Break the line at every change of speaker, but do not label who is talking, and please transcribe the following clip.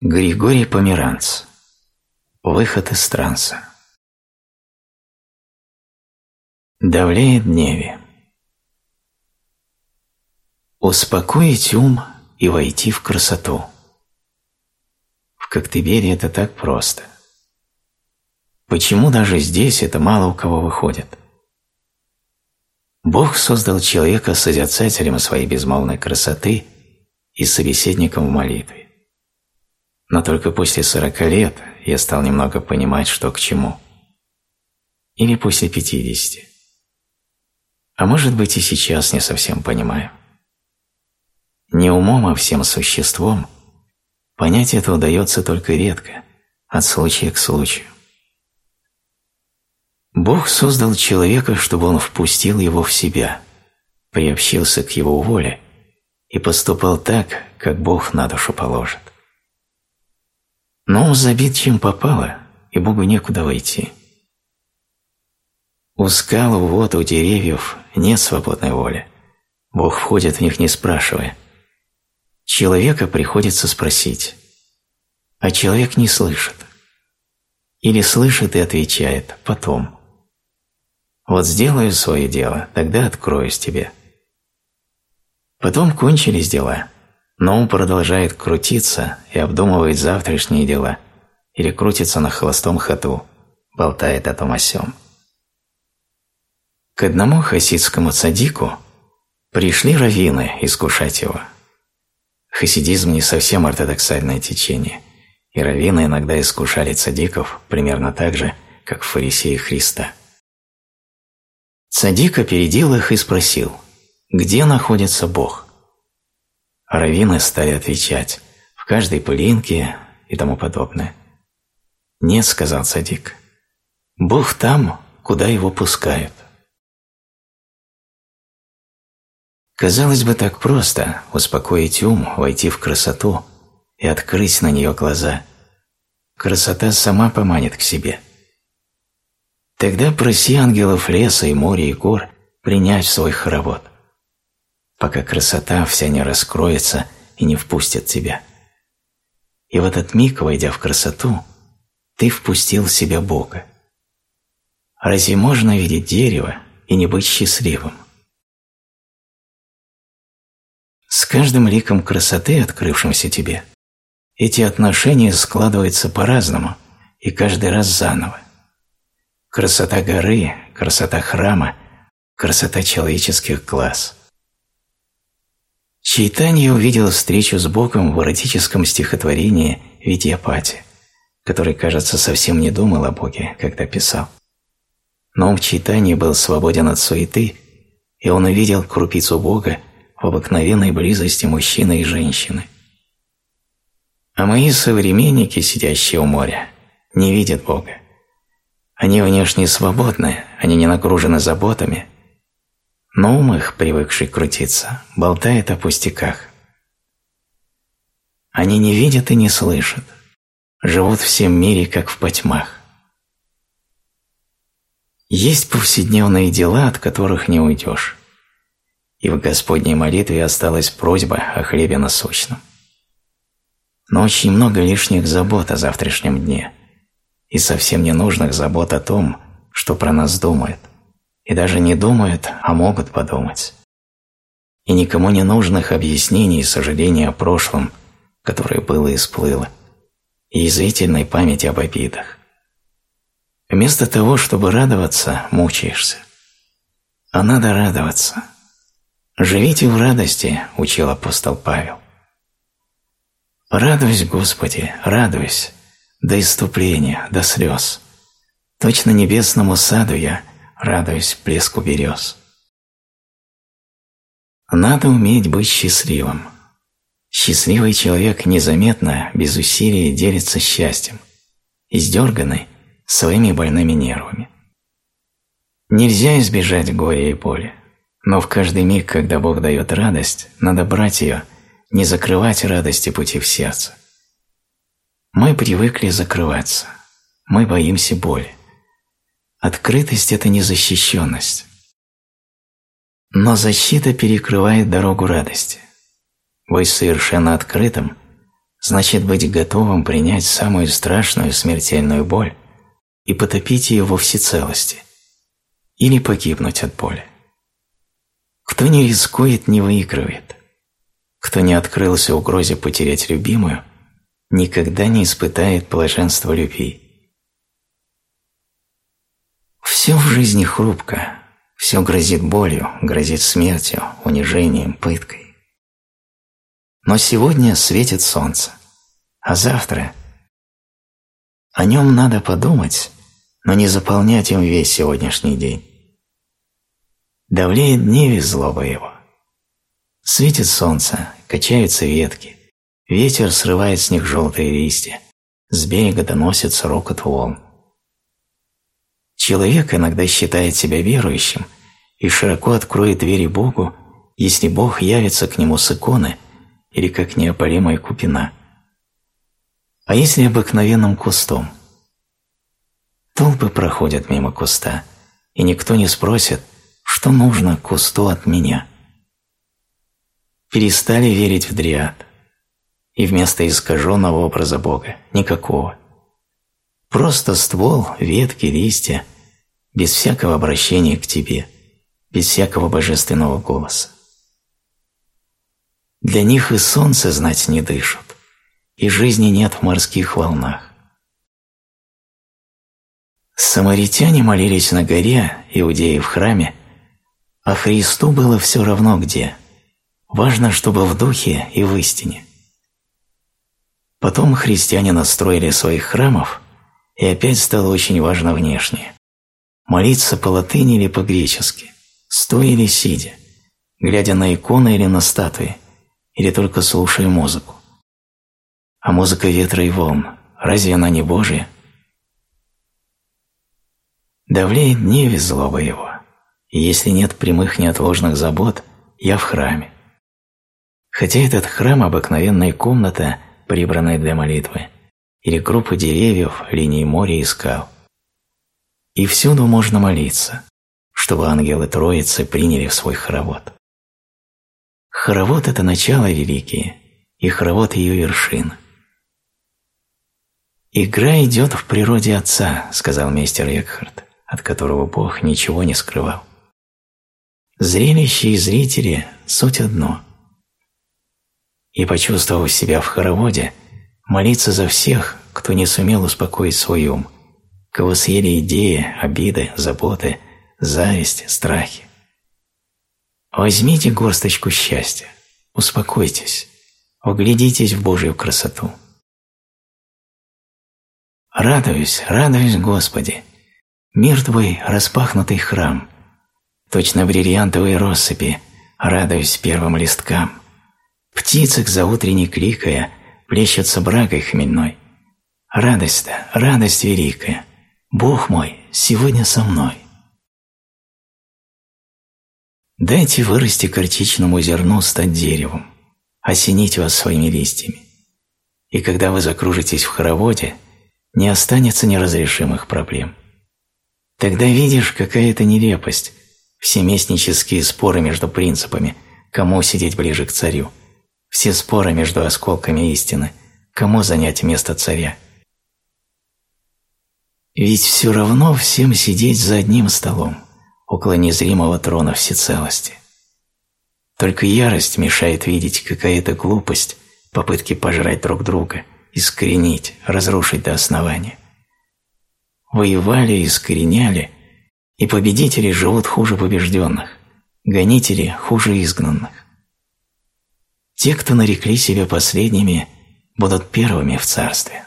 Григорий Померанц. Выход из транса. Давляет дневе. Успокоить ум и войти в красоту. В Коктебеле это так просто. Почему даже здесь это мало у кого выходит? Бог создал человека созерцателем своей безмолвной красоты и собеседником в молитве. Но только после сорока лет я стал немного понимать, что к чему. Или после пятидесяти. А может быть и сейчас не совсем понимаю. Не умом, а всем существом понять это удается только редко, от случая к случаю. Бог создал человека, чтобы он впустил его в себя, приобщился к его воле и поступал так, как Бог на душу положит. Но забит чем попало, и Богу некуда войти. У скал, у вод, у деревьев нет свободной воли. Бог входит в них не спрашивая. Человека приходится спросить. А человек не слышит. Или слышит и отвечает «потом». Вот сделаю свое дело, тогда откроюсь тебе. Потом кончились дела – но ум продолжает крутиться и обдумывает завтрашние дела или крутится на холостом ходу, болтает о том о сём. К одному хасидскому цадику пришли раввины искушать его. Хасидизм не совсем ортодоксальное течение, и раввины иногда искушали цадиков примерно так же, как фарисеи Христа. Цадик опередил их и спросил, где находится Бог? Раввины стали отвечать в каждой пылинке и тому подобное. «Нет», — сказал Садик, — «Бог там, куда его пускают». Казалось бы, так просто успокоить ум, войти в красоту и открыть на нее глаза. Красота сама поманит к себе. Тогда проси ангелов леса и моря и гор принять свой хоровод пока красота вся не раскроется и не впустит тебя. И в этот миг, войдя в красоту, ты впустил в себя Бога. Разве можно видеть дерево и не быть счастливым? С каждым ликом красоты, открывшимся тебе, эти отношения складываются по-разному и каждый раз заново. Красота горы, красота храма, красота человеческих глаз – Чайтанья увидел встречу с Богом в эротическом стихотворении «Видьяпати», который, кажется, совсем не думал о Боге, когда писал. Но ум Чайтаньи был свободен от суеты, и он увидел крупицу Бога в обыкновенной близости мужчины и женщины. А мои современники, сидящие у моря, не видят Бога. Они внешне свободны, они не нагружены заботами – но ум их, привыкший крутиться, болтает о пустяках. Они не видят и не слышат, живут в всем мире, как в потьмах. Есть повседневные дела, от которых не уйдешь. И в Господней молитве осталась просьба о хлебе насущном. Но очень много лишних забот о завтрашнем дне и совсем ненужных забот о том, что про нас думают и даже не думают, а могут подумать. И никому не нужных объяснений и сожалений о прошлом, которое было и сплыло, и язвительной памяти об обидах. Вместо того, чтобы радоваться, мучаешься. А надо радоваться. «Живите в радости», – учил апостол Павел. «Радуйся, Господи, радуйся, до иступления, до слез. Точно небесному саду я – радуясь плеску берез. Надо уметь быть счастливым. Счастливый человек незаметно, без усилий делится счастьем, издерганный своими больными нервами. Нельзя избежать горя и боли, но в каждый миг, когда Бог дает радость, надо брать ее, не закрывать радости пути в сердце. Мы привыкли закрываться, мы боимся боли. Открытость – это не защищенность. Но защита перекрывает дорогу радости. Быть совершенно открытым значит быть готовым принять самую страшную смертельную боль и потопить ее во всецелости, или погибнуть от боли. Кто не рискует, не выигрывает. Кто не открылся угрозе потерять любимую, никогда не испытает блаженства любви. Все в жизни хрупко, все грозит болью, грозит смертью, унижением, пыткой. Но сегодня светит солнце, а завтра о нем надо подумать, но не заполнять им весь сегодняшний день. Давлеет дневе злоба его. Светит солнце, качаются ветки, ветер срывает с них желтые листья, с берега доносится рокот волн. Человек иногда считает себя верующим и широко откроет двери Богу, если Бог явится к нему с иконы или как неопалимая купина. А если обыкновенным кустом? Толпы проходят мимо куста, и никто не спросит, что нужно кусту от меня. Перестали верить в дриад, и вместо искаженного образа Бога никакого. Просто ствол, ветки, листья – без всякого обращения к тебе, без всякого божественного голоса. Для них и солнце знать не дышат, и жизни нет в морских волнах. Самаритяне молились на горе, иудеи в храме, а Христу было все равно где. Важно, чтобы в духе и в истине. Потом христиане настроили своих храмов, и опять стало очень важно внешнее. Молиться по латыни или по-гречески, стоя или сидя, глядя на иконы или на статуи, или только слушая музыку. А музыка ветра и волн, разве она не Божья? Давлеет дневе злоба его, и если нет прямых неотложных забот, я в храме. Хотя этот храм – обыкновенная комната, прибранная для молитвы, или группа деревьев, линии моря и скал – и всюду можно молиться, чтобы ангелы Троицы приняли в свой хоровод. Хоровод – это начало великие, и хоровод – ее вершина. «Игра идет в природе Отца», – сказал мистер Экхарт, от которого Бог ничего не скрывал. Зрелище и зрители – суть одно. И, почувствовав себя в хороводе, молиться за всех, кто не сумел успокоить свой ум – кого съели идеи, обиды, заботы, зависть, страхи. Возьмите горсточку счастья, успокойтесь, углядитесь в Божью красоту. Радуюсь, радуюсь, Господи, мир Твой – распахнутый храм, точно бриллиантовые россыпи, радуюсь первым листкам. Птицы к заутренней кликая плещутся брагой хмельной. Радость-то, радость великая, Бог мой сегодня со мной. Дайте вырасти картичному зерну стать деревом, осенить вас своими листьями. И когда вы закружитесь в хороводе, не останется неразрешимых проблем. Тогда видишь, какая это нелепость, все местнические споры между принципами, кому сидеть ближе к царю, все споры между осколками истины, кому занять место царя – ведь все равно всем сидеть за одним столом, около незримого трона всецелости. Только ярость мешает видеть какая-то глупость, попытки пожрать друг друга, искоренить, разрушить до основания. Воевали, искореняли, и победители живут хуже побежденных, гонители хуже изгнанных. Те, кто нарекли себя последними, будут первыми в царстве.